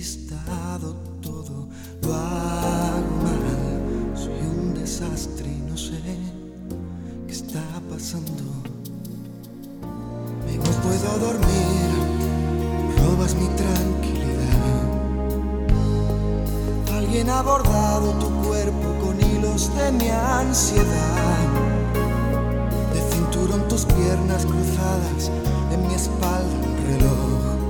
despistado, todo lo hago mal. Soy un desastre y no sé qué está pasando. No puedo dormir, robas mi tranquilidad. Alguien ha bordado tu cuerpo con hilos de mi ansiedad. De cinturón tus piernas cruzadas, en mi espalda un reloj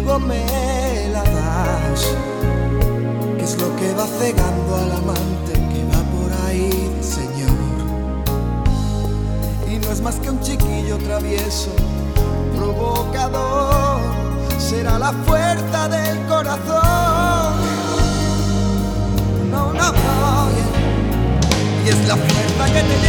luego me la das. ¿Qué es lo que va cegando al amante que va por ahí, Señor? Y no es más que un chiquillo travieso, provocador. Será la fuerza del corazón. No, no, no. Y es la fuerza que te